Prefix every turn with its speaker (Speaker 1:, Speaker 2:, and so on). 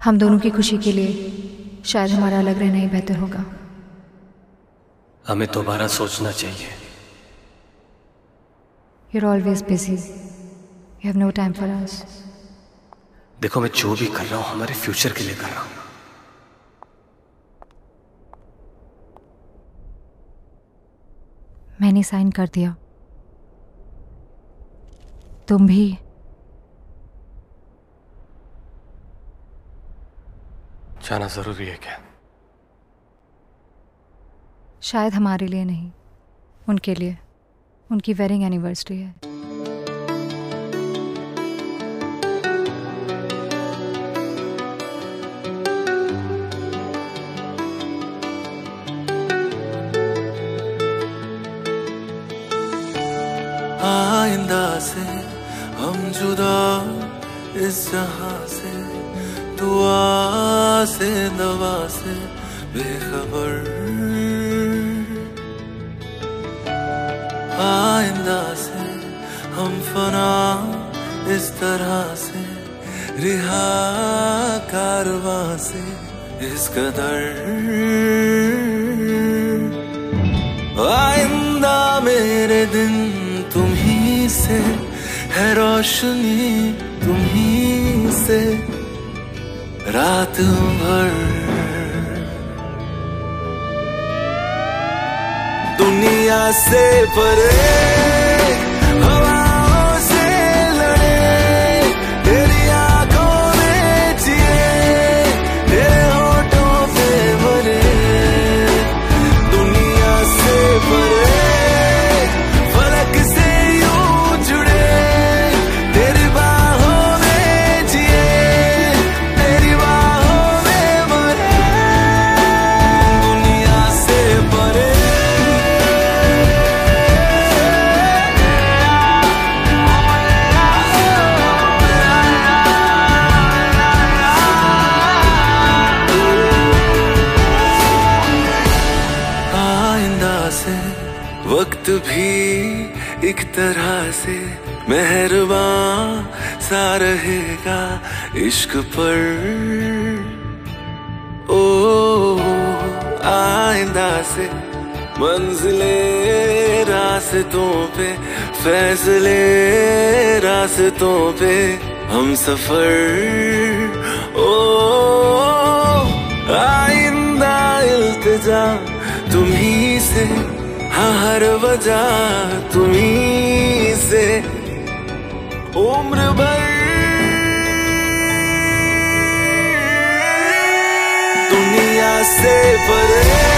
Speaker 1: हम दोनों की खुशी के लिए शायद हमारा अलग रहना ही बेहतर होगा
Speaker 2: हमें दोबारा सोचना चाहिए
Speaker 1: You're always busy. You have no time for us.
Speaker 2: देखो मैं जो भी कर रहा हूँ हमारे फ्यूचर के लिए कर रहा हूँ
Speaker 1: मैंने साइन कर दिया तुम भी
Speaker 2: जाना ज़रूरी है क्या?
Speaker 1: शायद हमारे लिए नहीं उनके लिए। उनकी वेडिंग एनिवर्सरी है।
Speaker 3: आइंदा से हम जुदा इस जहाँ से दुआ से, दवा से बेखबर। आइंदा से हम फना इस तरह से, रिहा कारवा से इस कदर। आइंदा मेरे दिन तुम ही से, है रोशनी तुम ही से। रात भर। दुनिया से परे से, वक्त भी एक तरह से मेहरबान सा रहेगा इश्क पर। ओ, आइंदा से मंजिले रास्तों पे, फैसले रास्तों पे हम सफ़र। ओ, आइंदा इल्तिजा तुम्ही से हाँ हर वजह तुम्ही से उम्र भर। दुनिया से परे